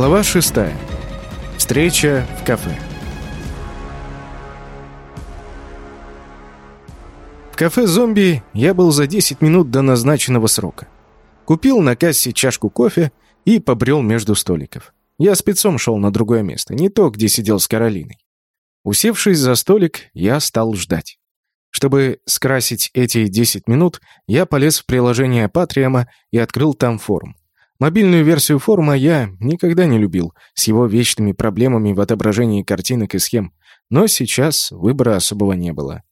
Глава 6. Встреча в кафе. В кафе «Зомби» я был за 10 минут до назначенного срока. Купил на кассе чашку кофе и побрел между столиков. Я спецом шел на другое место, не то, где сидел с Каролиной. Усевшись за столик, я стал ждать. Чтобы скрасить эти 10 минут, я полез в приложение Патриама и открыл там форум. Мобильную версию форума я никогда не любил, с его вечными проблемами в отображении картинок и схем, но сейчас выбора особого не было.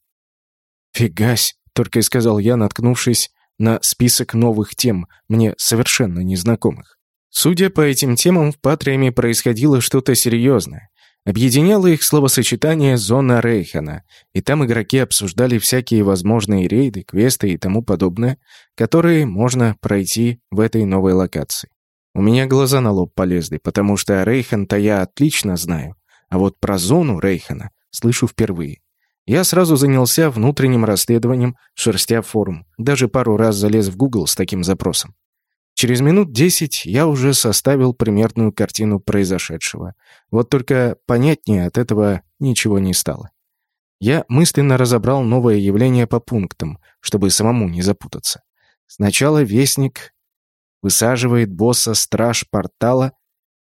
«Фигась», — только и сказал я, наткнувшись на список новых тем, мне совершенно незнакомых. Судя по этим темам, в Патриаме происходило что-то серьезное. Объединяло их словосочетание «Зона Рейхана», и там игроки обсуждали всякие возможные рейды, квесты и тому подобное, которые можно пройти в этой новой локации. У меня глаза на лоб полезли, потому что Рейхан-то я отлично знаю, а вот про зону Рейхана слышу впервые. Я сразу занялся внутренним расследованием, шерстя форум, даже пару раз залез в Google с таким запросом. Через минут десять я уже составил примерную картину произошедшего. Вот только понятнее от этого ничего не стало. Я мысленно разобрал новое явление по пунктам, чтобы самому не запутаться. Сначала Вестник высаживает босса страж портала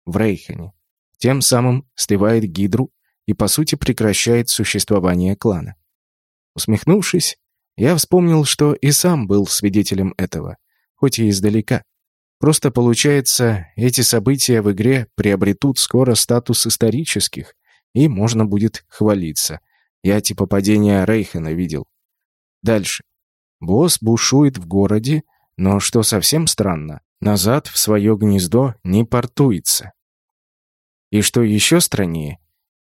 в Рейхане. Тем самым сливает Гидру и, по сути, прекращает существование клана. Усмехнувшись, я вспомнил, что и сам был свидетелем этого, хоть и издалека. Просто получается, эти события в игре приобретут скоро статус исторических, и можно будет хвалиться. Я типа падения Рейхена видел. Дальше. Босс бушует в городе, но, что совсем странно, назад в свое гнездо не портуется. И что еще страннее,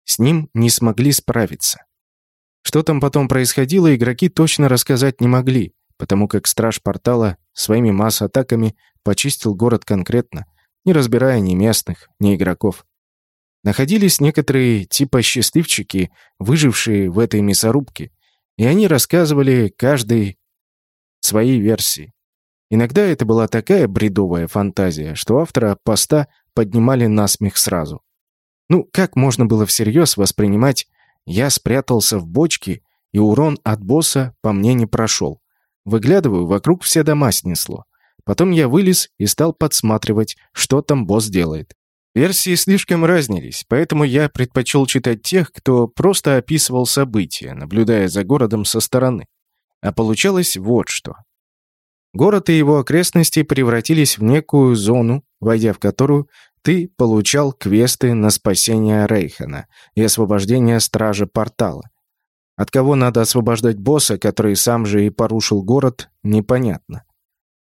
с ним не смогли справиться. Что там потом происходило, игроки точно рассказать не могли, потому как страж портала своими масс-атаками почистил город конкретно, не разбирая ни местных, ни игроков. Находились некоторые типа счастливчики, выжившие в этой мясорубке, и они рассказывали каждый своей версии. Иногда это была такая бредовая фантазия, что автора поста поднимали насмех сразу. Ну, как можно было всерьез воспринимать «я спрятался в бочке, и урон от босса по мне не прошел». Выглядываю, вокруг все дома снесло. Потом я вылез и стал подсматривать, что там босс делает. Версии слишком разнились, поэтому я предпочел читать тех, кто просто описывал события, наблюдая за городом со стороны. А получалось вот что. Город и его окрестности превратились в некую зону, войдя в которую ты получал квесты на спасение Рейхана и освобождение стража портала. От кого надо освобождать босса, который сам же и порушил город, непонятно.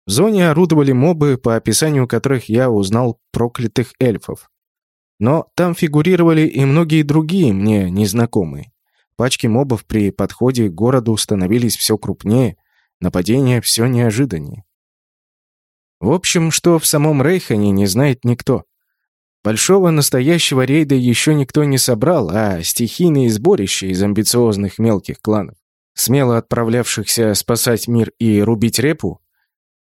В зоне орудовали мобы, по описанию которых я узнал проклятых эльфов. Но там фигурировали и многие другие мне незнакомые. Пачки мобов при подходе к городу становились все крупнее, нападения все неожиданнее. В общем, что в самом Рейхане не знает никто. Большого настоящего рейда еще никто не собрал, а стихийные сборища из амбициозных мелких кланов, смело отправлявшихся спасать мир и рубить репу,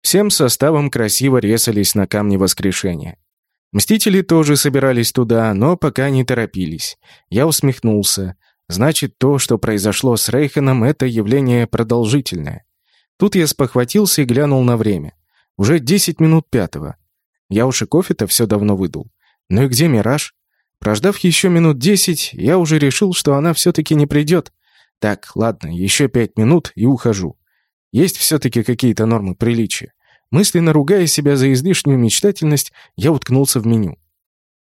Всем составом красиво резались на камне воскрешения. Мстители тоже собирались туда, но пока не торопились. Я усмехнулся. Значит, то, что произошло с Рейханом, это явление продолжительное. Тут я спохватился и глянул на время. Уже 10 минут пятого. Я уж и кофе-то все давно выдул. Ну и где Мираж? Прождав еще минут десять, я уже решил, что она все-таки не придет. Так, ладно, еще пять минут и ухожу. Есть все-таки какие-то нормы приличия. Мысленно ругая себя за излишнюю мечтательность, я уткнулся в меню.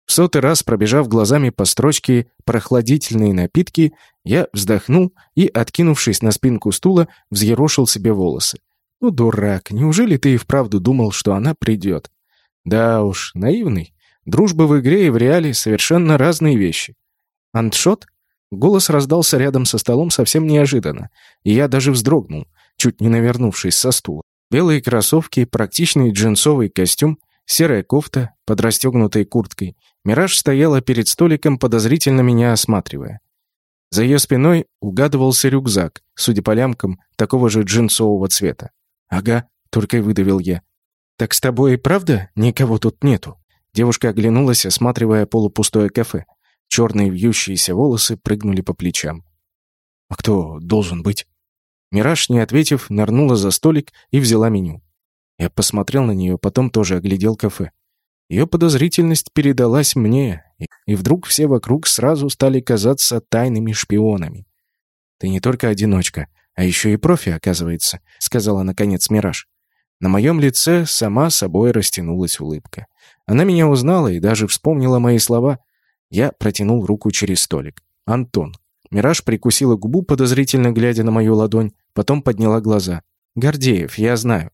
В сотый раз, пробежав глазами по строчке «прохладительные напитки», я вздохнул и, откинувшись на спинку стула, взъерошил себе волосы. «Ну, дурак, неужели ты и вправду думал, что она придет?» «Да уж, наивный. Дружба в игре и в реале — совершенно разные вещи». «Антшот?» Голос раздался рядом со столом совсем неожиданно, и я даже вздрогнул, чуть не навернувшись со стула. Белые кроссовки, практичный джинсовый костюм, серая кофта под расстегнутой курткой. Мираж стояла перед столиком, подозрительно меня осматривая. За ее спиной угадывался рюкзак, судя по лямкам, такого же джинсового цвета. «Ага», — только и выдавил я. «Так с тобой и правда никого тут нету?» Девушка оглянулась, осматривая полупустое кафе. Черные вьющиеся волосы прыгнули по плечам. «А кто должен быть?» Мираж, не ответив, нырнула за столик и взяла меню. Я посмотрел на нее, потом тоже оглядел кафе. Ее подозрительность передалась мне, и вдруг все вокруг сразу стали казаться тайными шпионами. «Ты не только одиночка, а еще и профи, оказывается», — сказала наконец Мираж. На моем лице сама собой растянулась улыбка. Она меня узнала и даже вспомнила мои слова. Я протянул руку через столик. «Антон». Мираж прикусила губу, подозрительно глядя на мою ладонь, потом подняла глаза. «Гордеев, я знаю».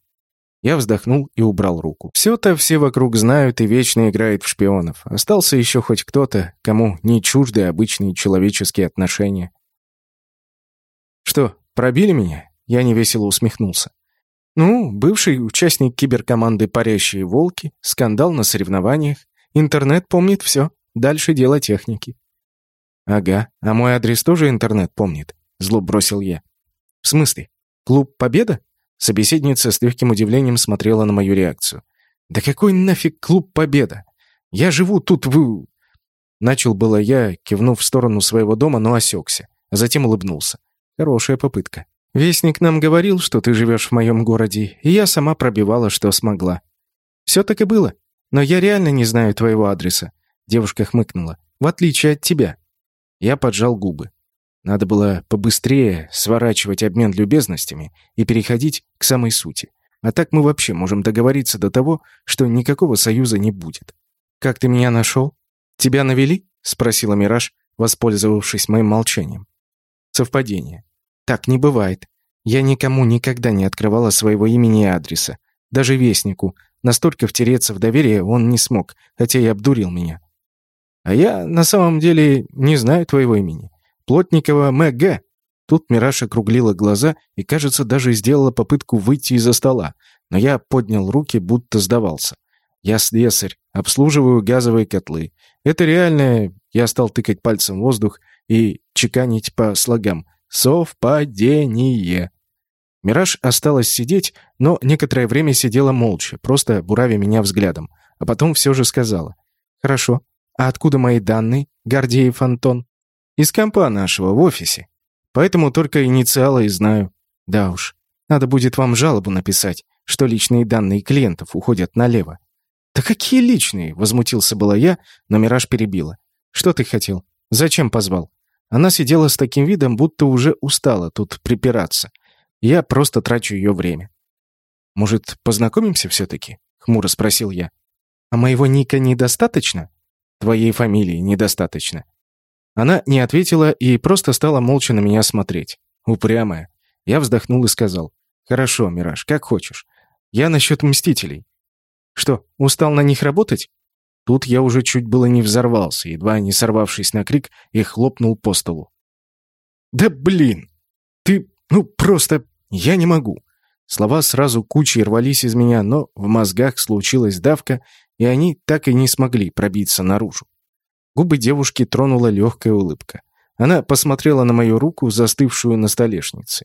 Я вздохнул и убрал руку. Все-то все вокруг знают и вечно играют в шпионов. Остался еще хоть кто-то, кому не чужды обычные человеческие отношения. «Что, пробили меня?» Я невесело усмехнулся. «Ну, бывший участник киберкоманды «Парящие волки», скандал на соревнованиях, интернет помнит все, дальше дело техники». «Ага, а мой адрес тоже интернет помнит», — зло бросил я. «В смысле? Клуб «Победа»?» Собеседница с легким удивлением смотрела на мою реакцию. «Да какой нафиг клуб «Победа»? Я живу тут в...» Начал было я, кивнув в сторону своего дома, но осекся, а затем улыбнулся. Хорошая попытка. «Вестник нам говорил, что ты живешь в моем городе, и я сама пробивала, что смогла». «Все так и было. Но я реально не знаю твоего адреса», — девушка хмыкнула. «В отличие от тебя». Я поджал губы. Надо было побыстрее сворачивать обмен любезностями и переходить к самой сути. А так мы вообще можем договориться до того, что никакого союза не будет. «Как ты меня нашел? Тебя навели?» — спросила Мираж, воспользовавшись моим молчанием. «Совпадение. Так не бывает. Я никому никогда не открывала своего имени и адреса. Даже Вестнику. Настолько втереться в доверие он не смог, хотя и обдурил меня. А я на самом деле не знаю твоего имени. Плотникова М.Г. Тут Мираж округлила глаза и, кажется, даже сделала попытку выйти из-за стола, но я поднял руки, будто сдавался. Я слесарь, обслуживаю газовые котлы. Это реальное... Я стал тыкать пальцем в воздух и чеканить по слогам. Совпадение. Мираж осталась сидеть, но некоторое время сидела молча, просто буравя меня взглядом, а потом все же сказала. «Хорошо. А откуда мои данные, Гордеев Антон?» Из компа нашего, в офисе. Поэтому только инициалы и знаю. Да уж, надо будет вам жалобу написать, что личные данные клиентов уходят налево. «Да какие личные?» — возмутился была я, но Мираж перебила. «Что ты хотел? Зачем позвал?» Она сидела с таким видом, будто уже устала тут припираться. Я просто трачу ее время. «Может, познакомимся все-таки?» — хмуро спросил я. «А моего ника недостаточно?» «Твоей фамилии недостаточно. Она не ответила и просто стала молча на меня смотреть. Упрямая. Я вздохнул и сказал. «Хорошо, Мираж, как хочешь. Я насчет Мстителей. Что, устал на них работать?» Тут я уже чуть было не взорвался, едва не сорвавшись на крик, и хлопнул по столу. «Да блин! Ты... ну просто... я не могу!» Слова сразу кучей рвались из меня, но в мозгах случилась давка, и они так и не смогли пробиться наружу. Губы девушки тронула легкая улыбка. Она посмотрела на мою руку, застывшую на столешнице.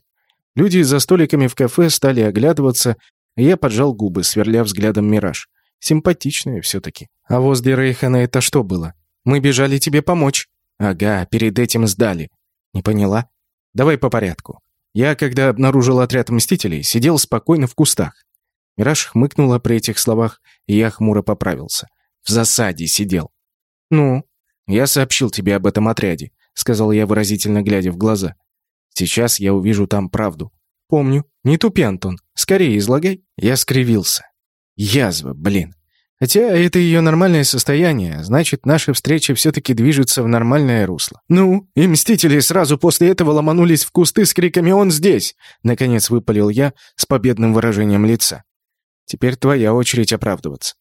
Люди за столиками в кафе стали оглядываться, и я поджал губы, сверля взглядом мираж. Симпатичная все-таки. А возле Рейхана это что было? Мы бежали тебе помочь. Ага, перед этим сдали. Не поняла? Давай по порядку. Я, когда обнаружил отряд Мстителей, сидел спокойно в кустах. Мираж хмыкнула при этих словах, и я хмуро поправился. В засаде сидел. Ну, «Я сообщил тебе об этом отряде», — сказал я выразительно, глядя в глаза. «Сейчас я увижу там правду». «Помню. Не тупи, Антон. Скорее излагай». Я скривился. «Язва, блин. Хотя это ее нормальное состояние, значит, наша встреча все-таки движется в нормальное русло. Ну, и Мстители сразу после этого ломанулись в кусты с криками «Он здесь!» Наконец выпалил я с победным выражением лица. Теперь твоя очередь оправдываться.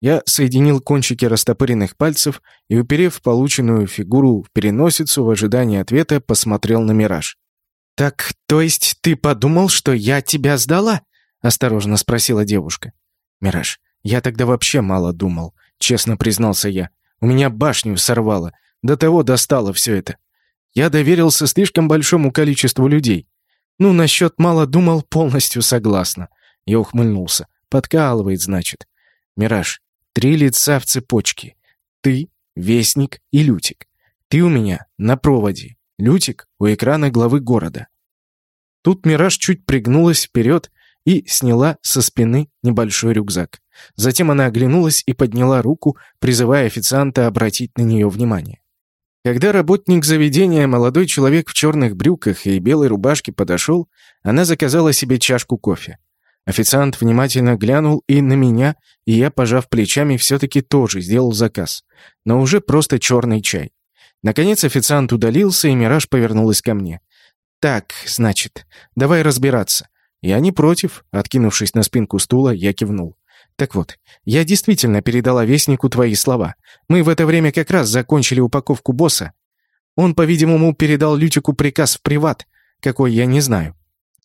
Я соединил кончики растопыренных пальцев и, уперев полученную фигуру в переносицу в ожидании ответа, посмотрел на Мираж. «Так, то есть ты подумал, что я тебя сдала?» — осторожно спросила девушка. «Мираж, я тогда вообще мало думал», — честно признался я. «У меня башню сорвало. До того достало все это. Я доверился слишком большому количеству людей. Ну, насчет мало думал, полностью согласна». Я ухмыльнулся. «Подкалывает, значит. Мираж, Три лица в цепочке. Ты, Вестник и Лютик. Ты у меня на проводе. Лютик у экрана главы города. Тут Мираж чуть пригнулась вперед и сняла со спины небольшой рюкзак. Затем она оглянулась и подняла руку, призывая официанта обратить на нее внимание. Когда работник заведения, молодой человек в черных брюках и белой рубашке подошел, она заказала себе чашку кофе. Официант внимательно глянул и на меня, и я, пожав плечами, все-таки тоже сделал заказ. Но уже просто черный чай. Наконец официант удалился, и Мираж повернулась ко мне. «Так, значит, давай разбираться». Я не против, откинувшись на спинку стула, я кивнул. Так вот, я действительно передала Вестнику твои слова. Мы в это время как раз закончили упаковку босса. Он, по-видимому, передал Лютику приказ в приват. Какой, я не знаю.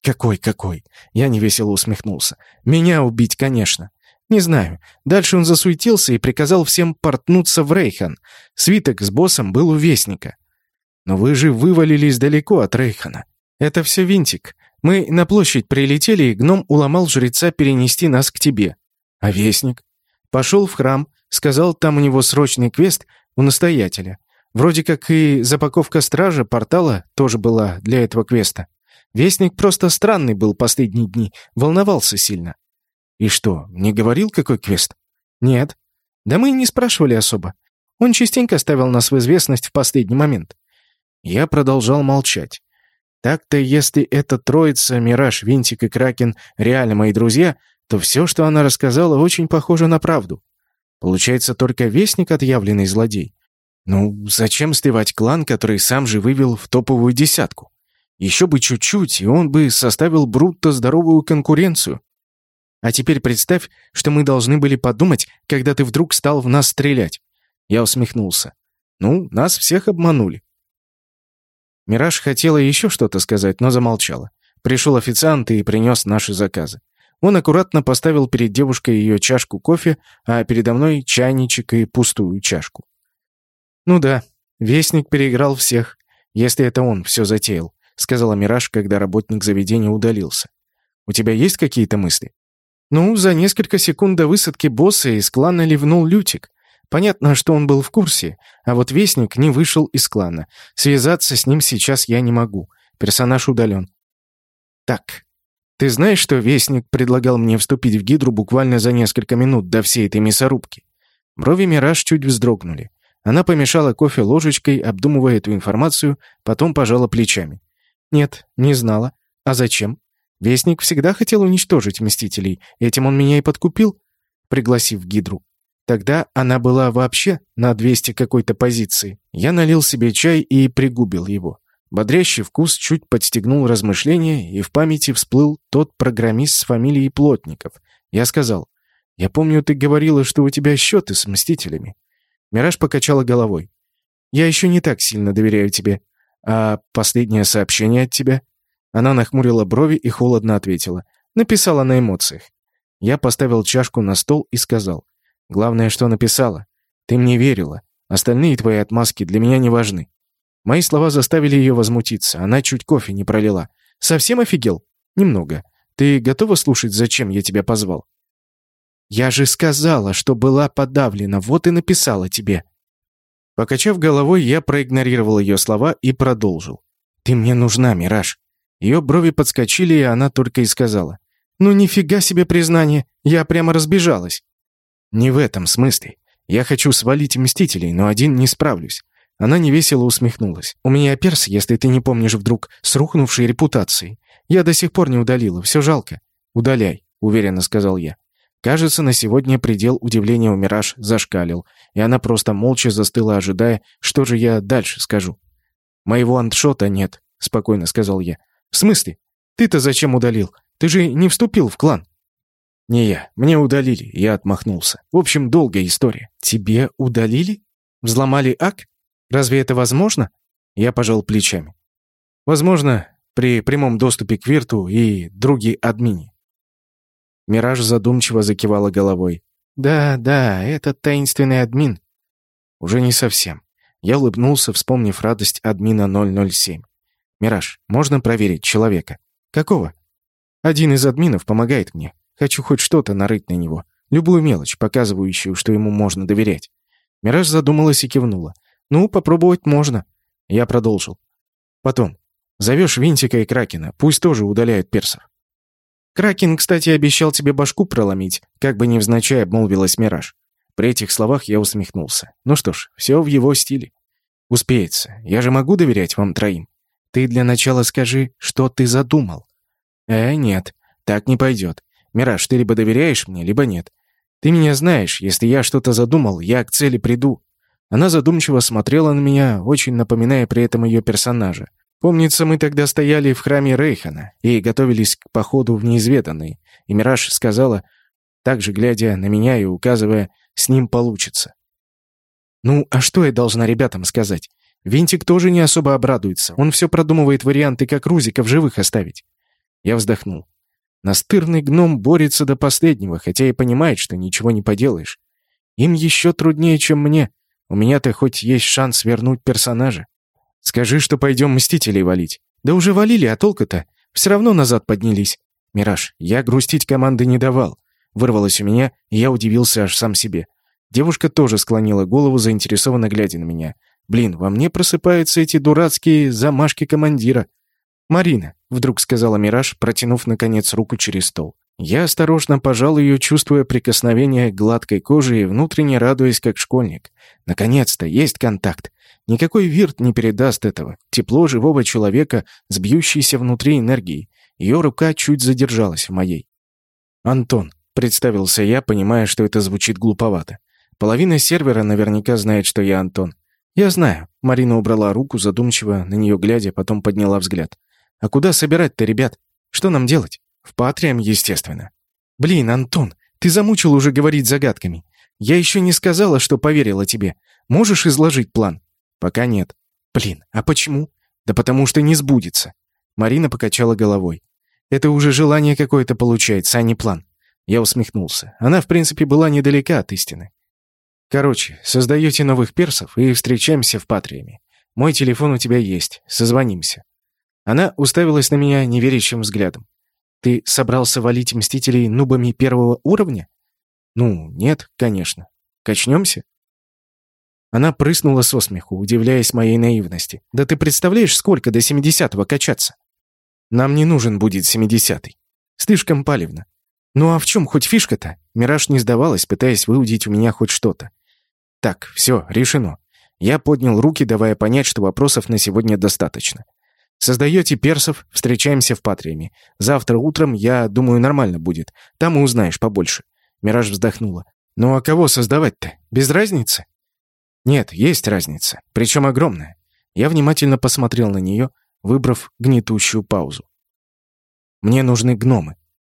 Какой, какой? Я невесело усмехнулся. Меня убить, конечно. Не знаю. Дальше он засуетился и приказал всем портнуться в Рейхан. Свиток с боссом был у Вестника. Но вы же вывалились далеко от Рейхана. Это все винтик. Мы на площадь прилетели, и гном уломал жреца перенести нас к тебе. А вестник? Пошел в храм, сказал, там у него срочный квест у настоятеля. Вроде как и запаковка стража портала тоже была для этого квеста. Вестник просто странный был последние дни, волновался сильно. И что, не говорил, какой квест? Нет. Да мы не спрашивали особо. Он частенько ставил нас в известность в последний момент. Я продолжал молчать. Так-то, если эта троица, Мираж, Винтик и Кракен реально мои друзья, то все, что она рассказала, очень похоже на правду. Получается, только Вестник — отъявленный злодей. Ну, зачем сливать клан, который сам же вывел в топовую десятку? Еще бы чуть-чуть, и он бы составил Брутто здоровую конкуренцию. А теперь представь, что мы должны были подумать, когда ты вдруг стал в нас стрелять. Я усмехнулся. Ну, нас всех обманули. Мираж хотела еще что-то сказать, но замолчала. Пришел официант и принес наши заказы. Он аккуратно поставил перед девушкой ее чашку кофе, а передо мной чайничек и пустую чашку. «Ну да, Вестник переиграл всех, если это он все затеял», сказала Мираж, когда работник заведения удалился. «У тебя есть какие-то мысли?» «Ну, за несколько секунд до высадки босса из клана ливнул Лютик. Понятно, что он был в курсе, а вот Вестник не вышел из клана. Связаться с ним сейчас я не могу. Персонаж удален. Так, ты знаешь, что Вестник предлагал мне вступить в Гидру буквально за несколько минут до всей этой мясорубки?» Брови Мираж чуть вздрогнули. Она помешала кофе ложечкой, обдумывая эту информацию, потом пожала плечами. «Нет, не знала. А зачем? Вестник всегда хотел уничтожить Мстителей. Этим он меня и подкупил, пригласив Гидру. Тогда она была вообще на 200 какой-то позиции. Я налил себе чай и пригубил его. Бодрящий вкус чуть подстегнул размышления, и в памяти всплыл тот программист с фамилией Плотников. Я сказал, «Я помню, ты говорила, что у тебя счеты с Мстителями». Мираж покачала головой. «Я еще не так сильно доверяю тебе. А последнее сообщение от тебя?» Она нахмурила брови и холодно ответила. Написала на эмоциях. Я поставил чашку на стол и сказал. «Главное, что написала. Ты мне верила. Остальные твои отмазки для меня не важны. Мои слова заставили ее возмутиться. Она чуть кофе не пролила. «Совсем офигел?» «Немного. Ты готова слушать, зачем я тебя позвал?» «Я же сказала, что была подавлена, вот и написала тебе». Покачав головой, я проигнорировал ее слова и продолжил. «Ты мне нужна, Мираж». Ее брови подскочили, и она только и сказала. «Ну нифига себе признание, я прямо разбежалась». «Не в этом смысле. Я хочу свалить Мстителей, но один не справлюсь. Она невесело усмехнулась. «У меня перс, если ты не помнишь вдруг, с рухнувшей репутацией. Я до сих пор не удалила, все жалко». «Удаляй», — уверенно сказал я. Кажется, на сегодня предел удивления у Мираж зашкалил, и она просто молча застыла, ожидая, что же я дальше скажу. «Моего антшота нет», — спокойно сказал я. «В смысле? Ты-то зачем удалил? Ты же не вступил в клан». «Не я. Мне удалили». Я отмахнулся. «В общем, долгая история». «Тебе удалили? Взломали ак?» Разве это возможно? Я пожал плечами. Возможно, при прямом доступе к Вирту и други админе. Мираж задумчиво закивала головой. «Да, да, этот таинственный админ». «Уже не совсем». Я улыбнулся, вспомнив радость админа 007. «Мираж, можно проверить человека?» «Какого?» «Один из админов помогает мне. Хочу хоть что-то нарыть на него. Любую мелочь, показывающую, что ему можно доверять. Мираж задумалась и кивнула. «Ну, попробовать можно». Я продолжил. «Потом. Зовешь Винтика и Кракена, пусть тоже удаляют персов». «Кракен, кстати, обещал тебе башку проломить», как бы невзначай обмолвилась Мираж. При этих словах я усмехнулся. Ну что ж, все в его стиле. Успеется. Я же могу доверять вам троим. Ты для начала скажи, что ты задумал. Э, нет, так не пойдет. Мираж, ты либо доверяешь мне, либо нет. Ты меня знаешь, если я что-то задумал, я к цели приду. Она задумчиво смотрела на меня, очень напоминая при этом ее персонажа. Помнится, мы тогда стояли в храме Рейхана и готовились к походу в неизведанный, и Мираж сказала, также глядя на меня и указывая, с ним получится. Ну, а что я должна ребятам сказать? Винтик тоже не особо обрадуется. Он все продумывает варианты, как Рузика в живых оставить. Я вздохнул. Настырный гном борется до последнего, хотя и понимает, что ничего не поделаешь. Им еще труднее, чем мне. У меня-то хоть есть шанс вернуть персонажа. Скажи, что пойдем Мстителей валить. Да уже валили, а толку-то? Все равно назад поднялись. Мираж, я грустить команды не давал. Вырвалось у меня, и я удивился аж сам себе. Девушка тоже склонила голову, заинтересованно глядя на меня. «Блин, во мне просыпаются эти дурацкие замашки командира». «Марина», — вдруг сказала Мираж, протянув, наконец, руку через стол. Я осторожно пожал ее, чувствуя прикосновение к гладкой коже и внутренне радуясь, как школьник. Наконец-то есть контакт. Никакой вирт не передаст этого. Тепло живого человека с бьющейся внутри энергией. Ее рука чуть задержалась в моей. «Антон», — представился я, понимая, что это звучит глуповато. Половина сервера наверняка знает, что я Антон. Я знаю. Марина убрала руку, задумчиво на нее глядя, потом подняла взгляд. А куда собирать-то, ребят? Что нам делать? В Патриам, естественно. Блин, Антон, ты замучил уже говорить загадками. Я еще не сказала, что поверила тебе. Можешь изложить план? Пока нет. Блин, а почему? Да потому что не сбудется. Марина покачала головой. Это уже желание какое-то получается, а не план. Я усмехнулся. Она, в принципе, была недалека от истины. Короче, создаете новых персов и встречаемся в Патриаме. Мой телефон у тебя есть. Созвонимся». Она уставилась на меня неверящим взглядом. «Ты собрался валить Мстителей нубами первого уровня?» «Ну, нет, конечно. Качнемся?» Она прыснула со смеху, удивляясь моей наивности. «Да ты представляешь, сколько до семидесятого качаться?» «Нам не нужен будет семидесятый. Слишком палевно. Ну а в чем хоть фишка-то?» Мираж не сдавалась, пытаясь выудить у меня хоть что-то. Так, все, решено. Я поднял руки, давая понять, что вопросов на сегодня достаточно. Создаете персов, встречаемся в Патриаме. Завтра утром, я думаю, нормально будет. Там и узнаешь побольше. Мираж вздохнула. Ну а кого создавать-то? Без разницы? Нет, есть разница. Причем огромная. Я внимательно посмотрел на нее, выбрав гнетущую паузу. Мне нужны гномы.